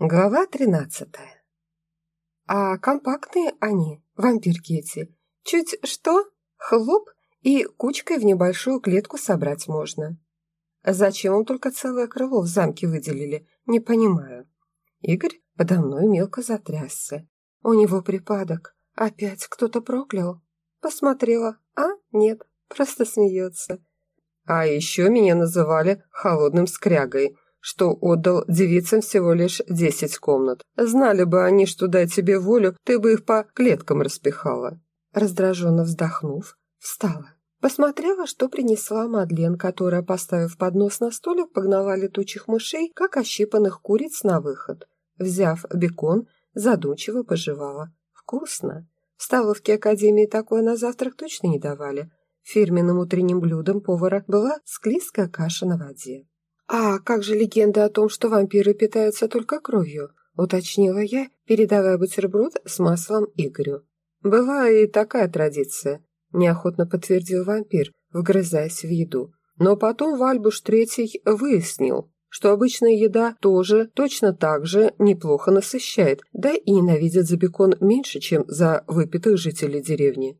Глава тринадцатая. А компактные они, вампирки эти. Чуть что, хлоп, и кучкой в небольшую клетку собрать можно. Зачем вам только целое крыло в замке выделили, не понимаю. Игорь подо мной мелко затрясся. У него припадок. Опять кто-то проклял. Посмотрела. А, нет, просто смеется. А еще меня называли холодным скрягой – что отдал девицам всего лишь десять комнат. Знали бы они, что дай тебе волю, ты бы их по клеткам распихала». Раздраженно вздохнув, встала. Посмотрела, что принесла Мадлен, которая, поставив поднос на столик, погнала летучих мышей, как ощипанных куриц на выход. Взяв бекон, задумчиво пожевала. «Вкусно!» В столовке Академии такое на завтрак точно не давали. Фирменным утренним блюдом повара была склизкая каша на воде. «А как же легенда о том, что вампиры питаются только кровью?» – уточнила я, передавая бутерброд с маслом Игорю. «Была и такая традиция», – неохотно подтвердил вампир, вгрызаясь в еду. Но потом Вальбуш Третий выяснил, что обычная еда тоже точно так же неплохо насыщает, да и ненавидят за бекон меньше, чем за выпитых жителей деревни.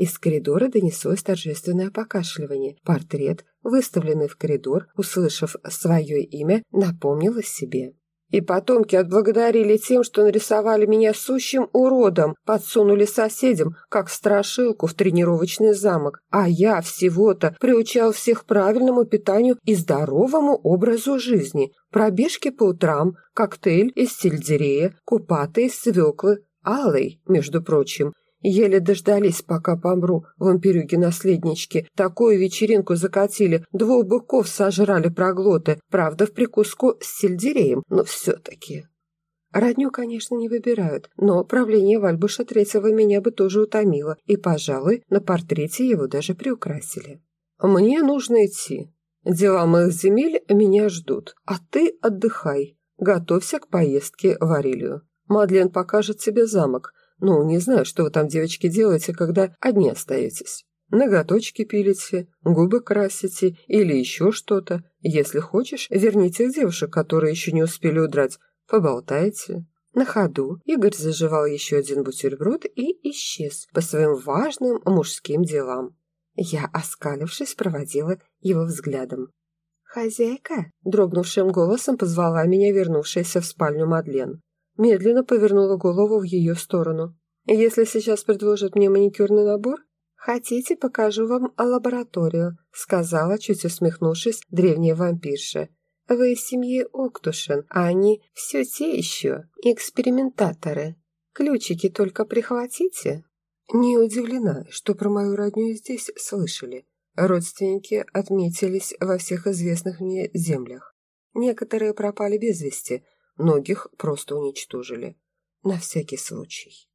Из коридора донеслось торжественное покашливание. Портрет, выставленный в коридор, услышав свое имя, напомнил о себе. И потомки отблагодарили тем, что нарисовали меня сущим уродом, подсунули соседям, как страшилку в тренировочный замок, а я всего-то приучал всех правильному питанию и здоровому образу жизни. Пробежки по утрам, коктейль из сельдерея, купаты из свеклы, алый, между прочим, Еле дождались, пока помру, вампирюги-наследнички. Такую вечеринку закатили, двух быков сожрали проглоты, правда, в прикуску с сельдереем, но все-таки. Родню, конечно, не выбирают, но правление Вальбуша Третьего меня бы тоже утомило, и, пожалуй, на портрете его даже приукрасили. «Мне нужно идти. Дела моих земель меня ждут, а ты отдыхай. Готовься к поездке в Арилию. Мадлен покажет тебе замок, ну, не знаю, что вы там, девочки, делаете, когда одни остаетесь. Ноготочки пилите, губы красите или еще что-то. Если хочешь, верни тех девушек, которые еще не успели удрать. Поболтайте. На ходу Игорь заживал еще один бутерброд и исчез по своим важным мужским делам. Я, оскалившись, проводила его взглядом. «Хозяйка?» – дрогнувшим голосом позвала меня вернувшаяся в спальню Мадлен медленно повернула голову в ее сторону. «Если сейчас предложат мне маникюрный набор, хотите, покажу вам лабораторию», сказала, чуть усмехнувшись, древняя вампирша. «Вы из семьи Октушин, а они все те еще экспериментаторы. Ключики только прихватите». Не удивлена, что про мою родню здесь слышали. Родственники отметились во всех известных мне землях. Некоторые пропали без вести – многих просто уничтожили. На всякий случай.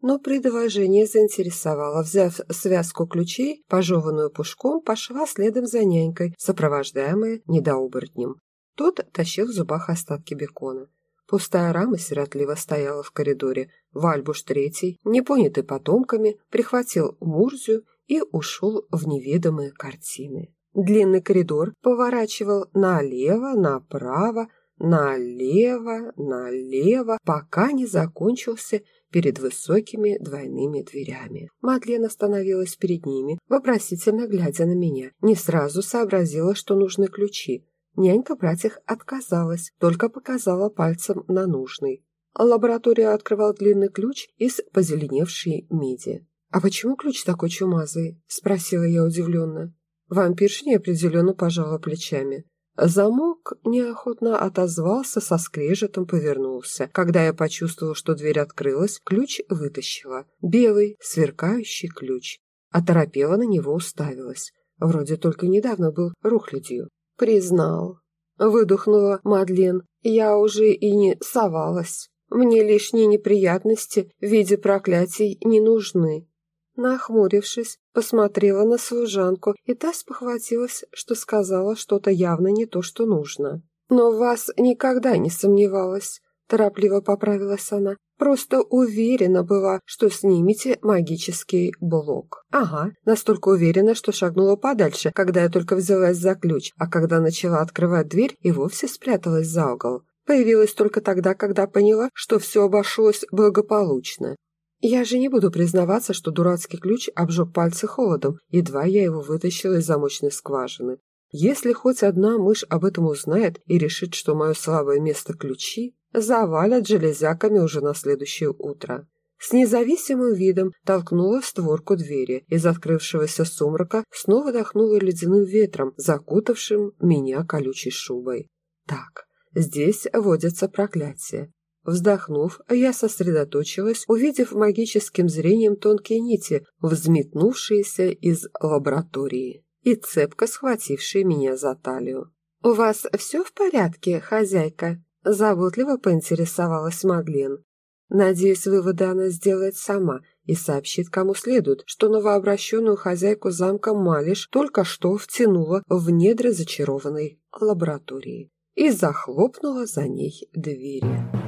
Но предложение заинтересовало. Взяв связку ключей, пожеванную пушком, пошла следом за нянькой, сопровождаемая недооборотнем. Тот тащил в зубах остатки бекона. Пустая рама сиротливо стояла в коридоре. Вальбуш Третий, непонятый потомками, прихватил Мурзю и ушел в неведомые картины. Длинный коридор поворачивал налево, направо, налево, налево, пока не закончился перед высокими двойными дверями. Мадлен остановилась перед ними, вопросительно глядя на меня. Не сразу сообразила, что нужны ключи. Нянька брать их отказалась, только показала пальцем на нужный. Лабораторию открывал длинный ключ из позеленевшей меди. «А почему ключ такой чумазый?» – спросила я удивленно. Вампирша неопределенно пожала плечами. Замок неохотно отозвался, со скрежетом повернулся. Когда я почувствовала, что дверь открылась, ключ вытащила. Белый, сверкающий ключ. Оторопела на него уставилась. Вроде только недавно был рухлядью. «Признал». Выдохнула Мадлен. «Я уже и не совалась. Мне лишние неприятности в виде проклятий не нужны. Нахмурившись, посмотрела на служанку, и та спохватилась, что сказала что-то явно не то, что нужно. «Но вас никогда не сомневалась», – торопливо поправилась она. «Просто уверена была, что снимете магический блок». «Ага, настолько уверена, что шагнула подальше, когда я только взялась за ключ, а когда начала открывать дверь и вовсе спряталась за угол. Появилась только тогда, когда поняла, что все обошлось благополучно. Я же не буду признаваться, что дурацкий ключ обжег пальцы холодом, едва я его вытащила из замочной скважины. Если хоть одна мышь об этом узнает и решит, что мое слабое место ключи, завалят железяками уже на следующее утро. С независимым видом толкнула створку двери. Из открывшегося сумрака снова дохнуло ледяным ветром, закутавшим меня колючей шубой. Так, здесь водятся проклятия. Вздохнув, я сосредоточилась, увидев магическим зрением тонкие нити, взметнувшиеся из лаборатории и цепко схватившие меня за талию. «У вас все в порядке, хозяйка?» Заботливо поинтересовалась Мадлен. Надеюсь, выводы она сделает сама и сообщит кому следует, что новообращенную хозяйку замка Малиш только что втянула в недра зачарованной лаборатории и захлопнула за ней двери.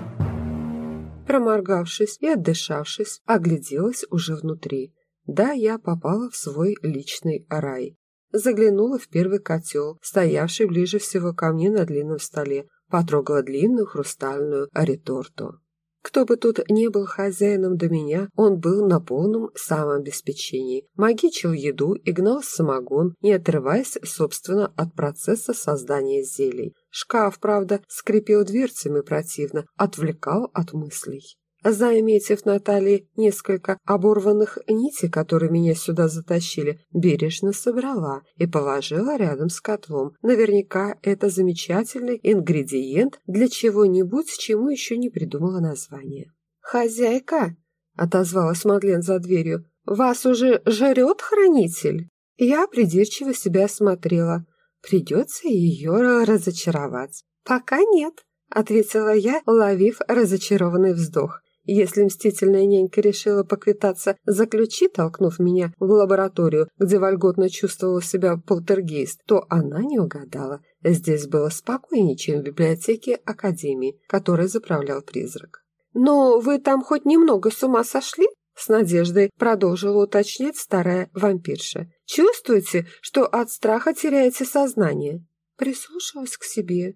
Проморгавшись и отдышавшись, огляделась уже внутри. Да, я попала в свой личный рай. Заглянула в первый котел, стоявший ближе всего ко мне на длинном столе, потрогала длинную хрустальную реторту. Кто бы тут не был хозяином до меня, он был на полном самообеспечении, магичил еду и гнал самогон, не отрываясь, собственно, от процесса создания зелий. Шкаф, правда, скрипел дверцами противно, отвлекал от мыслей. Заметив Натальи несколько оборванных нитей, которые меня сюда затащили, бережно собрала и положила рядом с котлом. Наверняка это замечательный ингредиент для чего-нибудь, чему еще не придумала название. «Хозяйка!» — отозвалась Мадлен за дверью. «Вас уже жрет хранитель?» Я придирчиво себя осмотрела. Придется ее разочаровать. «Пока нет», — ответила я, уловив разочарованный вздох. Если мстительная нянька решила поквитаться за ключи, толкнув меня в лабораторию, где вольготно чувствовала себя полтергейст, то она не угадала. Здесь было спокойнее, чем в библиотеке Академии, которой заправлял призрак. «Но вы там хоть немного с ума сошли?» С надеждой продолжила уточнять старая вампирша. «Чувствуете, что от страха теряете сознание?» Прислушалась к себе.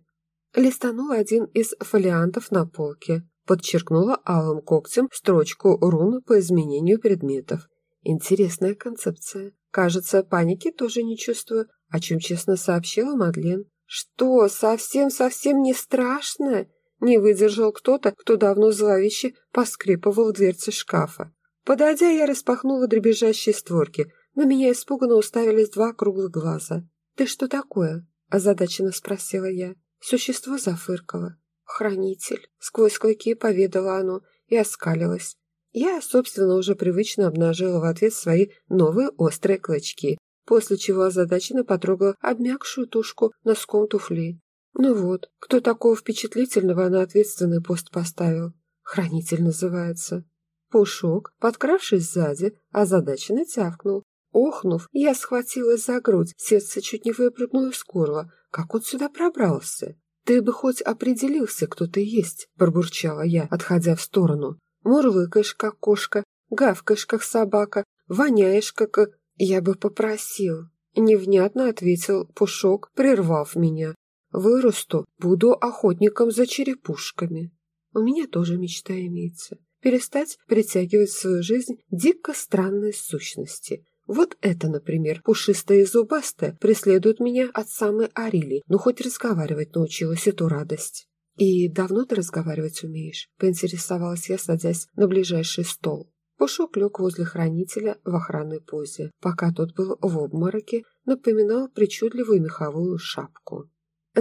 Листанул один из фолиантов на полке подчеркнула алым когтем строчку рун по изменению предметов. Интересная концепция. Кажется, паники тоже не чувствую, о чем честно сообщила Мадлен. Что, совсем-совсем не страшно? Не выдержал кто-то, кто давно зловеще поскрипывал в дверце шкафа. Подойдя, я распахнула дребезжащие створки. На меня испуганно уставились два круглых глаза. «Ты что такое?» – озадаченно спросила я. Существо зафыркало. «Хранитель», — сквозь клыки поведала оно и оскалилась. Я, собственно, уже привычно обнажила в ответ свои новые острые клычки, после чего озадаченно потрогала обмякшую тушку носком туфли. Ну вот, кто такого впечатлительного на ответственный пост поставил? Хранитель называется. Пушок, подкравшись сзади, озадаченно тявкнул. Охнув, я схватилась за грудь, сердце чуть не выпрыгнуло из горла. Как он сюда пробрался? «Ты бы хоть определился, кто ты есть», — пробурчала я, отходя в сторону. «Мурлыкаешь, как кошка, гавкаешь, как собака, воняешь, как...» «Я бы попросил», — невнятно ответил Пушок, прервав меня. «Вырасту, буду охотником за черепушками». У меня тоже мечта имеется. Перестать притягивать в свою жизнь дико странные сущности, вот это, например, пушистая и зубастая, преследует меня от самой Арили, но хоть разговаривать научилась эту радость. «И давно ты разговаривать умеешь?» – поинтересовалась я, садясь на ближайший стол. Пушок лег возле хранителя в охранной позе, пока тот был в обмороке, напоминал причудливую меховую шапку.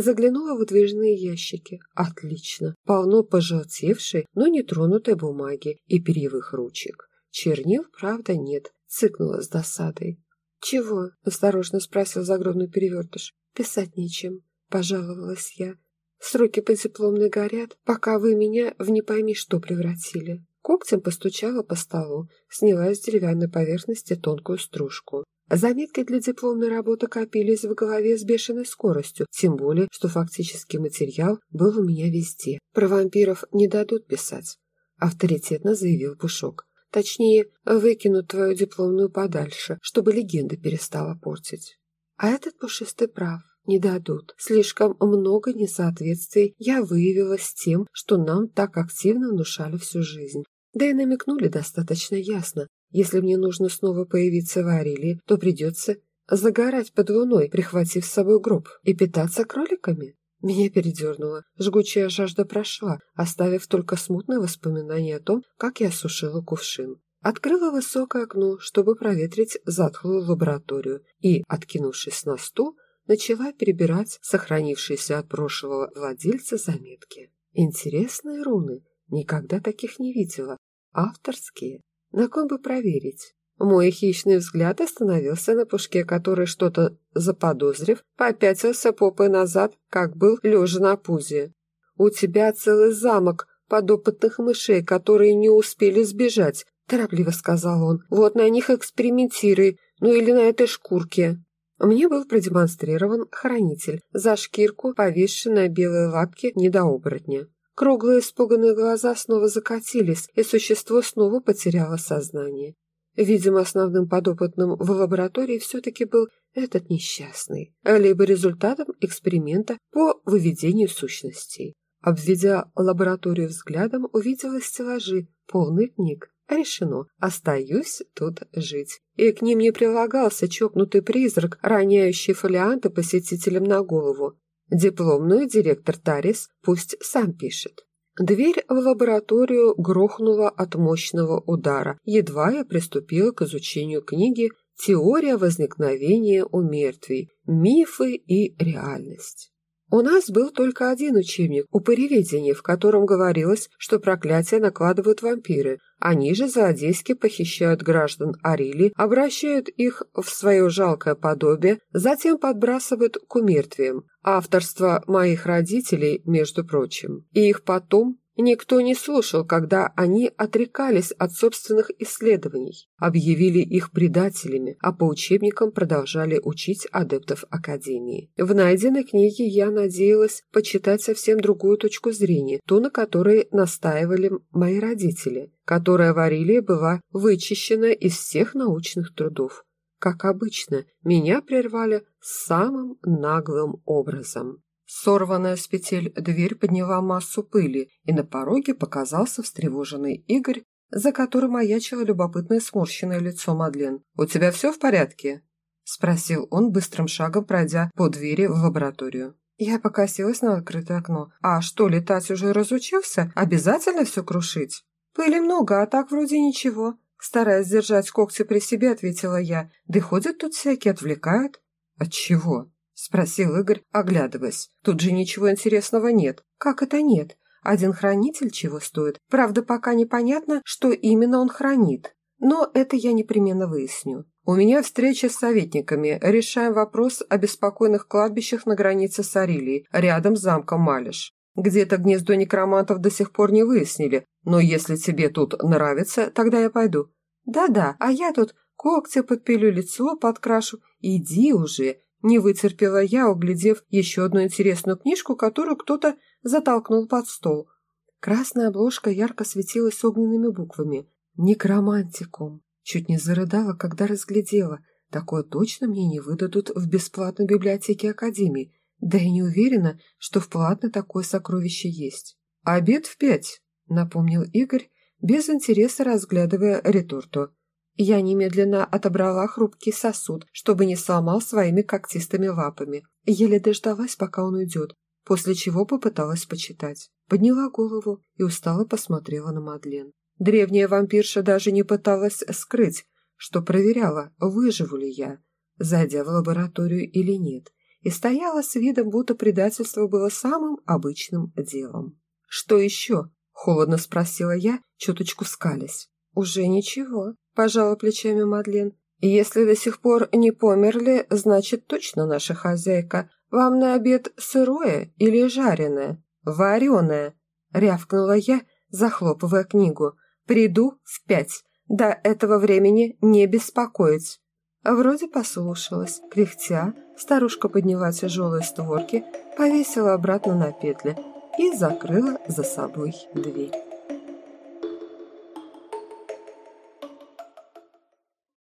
Заглянула в выдвижные ящики. Отлично. Полно пожелтевшей, но не тронутой бумаги и перьевых ручек. Чернил, правда, нет, цыкнула с досадой. «Чего?» – осторожно спросил загробный перевертыш. «Писать нечем», – пожаловалась я. «Сроки по дипломной горят, пока вы меня в не пойми что превратили». Когтем постучала по столу, сняла с деревянной поверхности тонкую стружку. Заметки для дипломной работы копились в голове с бешеной скоростью, тем более, что фактический материал был у меня везде. Про вампиров не дадут писать, авторитетно заявил Пушок. Точнее, выкинут твою дипломную подальше, чтобы легенда перестала портить. А этот пушистый прав. не дадут. Слишком много несоответствий я выявила с тем, что нам так активно внушали всю жизнь. Да и намекнули достаточно ясно. Если мне нужно снова появиться в Арилии, то придется загорать под луной, прихватив с собой гроб, и питаться кроликами. Меня передернуло. Жгучая жажда прошла, оставив только смутное воспоминание о том, как я осушила кувшин. Открыла высокое окно, чтобы проветрить затхлую лабораторию, и, откинувшись на стул, начала перебирать сохранившиеся от прошлого владельца заметки. Интересные руны, никогда таких не видела, авторские. На ком бы проверить? Мой хищный взгляд остановился на пушке, который, что-то заподозрив, попятился попой назад, как был лежа на пузе. «У тебя целый замок подопытных мышей, которые не успели сбежать», торопливо сказал он. «Вот на них экспериментируй, ну или на этой шкурке». Мне был продемонстрирован хранитель, за шкирку, повисший на белой лапке недооборотня. Круглые испуганные глаза снова закатились, и существо снова потеряло сознание. Видимо, основным подопытным в лаборатории все-таки был этот несчастный, либо результатом эксперимента по выведению сущностей. Обведя лабораторию взглядом, увидела стеллажи, полный книг. Решено, остаюсь тут жить. И к ним не прилагался чокнутый призрак, роняющий фолианты посетителям на голову. Дипломную директор Тарис пусть сам пишет. Дверь в лабораторию грохнула от мощного удара. Едва я приступила к изучению книги «Теория возникновения у мертвей. Мифы и реальность». У нас был только один учебник «Упыреведение», в котором говорилось, что проклятия накладывают вампиры. Они же злодейски похищают граждан Арили, обращают их в свое жалкое подобие, затем подбрасывают к умертвиям. Авторство моих родителей, между прочим. И их потом Никто не слушал, когда они отрекались от собственных исследований, объявили их предателями, а по учебникам продолжали учить адептов Академии. В найденной книге я надеялась почитать совсем другую точку зрения, ту, на которой настаивали мои родители, которая в Арилии была вычищена из всех научных трудов. Как обычно, меня прервали самым наглым образом. Сорванная с петель дверь подняла массу пыли, и на пороге показался встревоженный Игорь, за которым маячило любопытное сморщенное лицо Мадлен. «У тебя все в порядке?» – спросил он, быстрым шагом пройдя по двери в лабораторию. Я покосилась на открытое окно. «А что, летать уже разучился? Обязательно все крушить?» «Пыли много, а так вроде ничего». Стараясь держать когти при себе, ответила я. «Да ходят тут всякие, отвлекают». «От чего?» – спросил Игорь, оглядываясь. «Тут же ничего интересного нет». «Как это нет? Один хранитель чего стоит? Правда, пока непонятно, что именно он хранит. Но это я непременно выясню. У меня встреча с советниками. Решаем вопрос о беспокойных кладбищах на границе с Арилией, рядом с замком Малиш. Где-то гнездо некромантов до сих пор не выяснили, но если тебе тут нравится, тогда я пойду». «Да-да, а я тут когти подпилю, лицо подкрашу. Иди уже, не вытерпела я, углядев еще одну интересную книжку, которую кто-то затолкнул под стол. Красная обложка ярко светилась огненными буквами. «Некромантикум». Чуть не зарыдала, когда разглядела. Такое точно мне не выдадут в бесплатной библиотеке Академии. Да и не уверена, что в платной такое сокровище есть. «Обед в пять», — напомнил Игорь, без интереса разглядывая реторту. Я немедленно отобрала хрупкий сосуд, чтобы не сломал своими когтистыми лапами. Еле дождалась, пока он уйдет, после чего попыталась почитать. Подняла голову и устало посмотрела на Мадлен. Древняя вампирша даже не пыталась скрыть, что проверяла, выживу ли я, зайдя в лабораторию или нет, и стояла с видом, будто предательство было самым обычным делом. «Что еще?» – холодно спросила я, чуточку скались. «Уже ничего», пожала плечами Мадлен. «Если до сих пор не померли, значит, точно наша хозяйка. Вам на обед сырое или жареное?» «Вареное», — рявкнула я, захлопывая книгу. «Приду в пять. До этого времени не беспокоить». Вроде послушалась. Кряхтя, старушка подняла тяжелые створки, повесила обратно на петли и закрыла за собой дверь.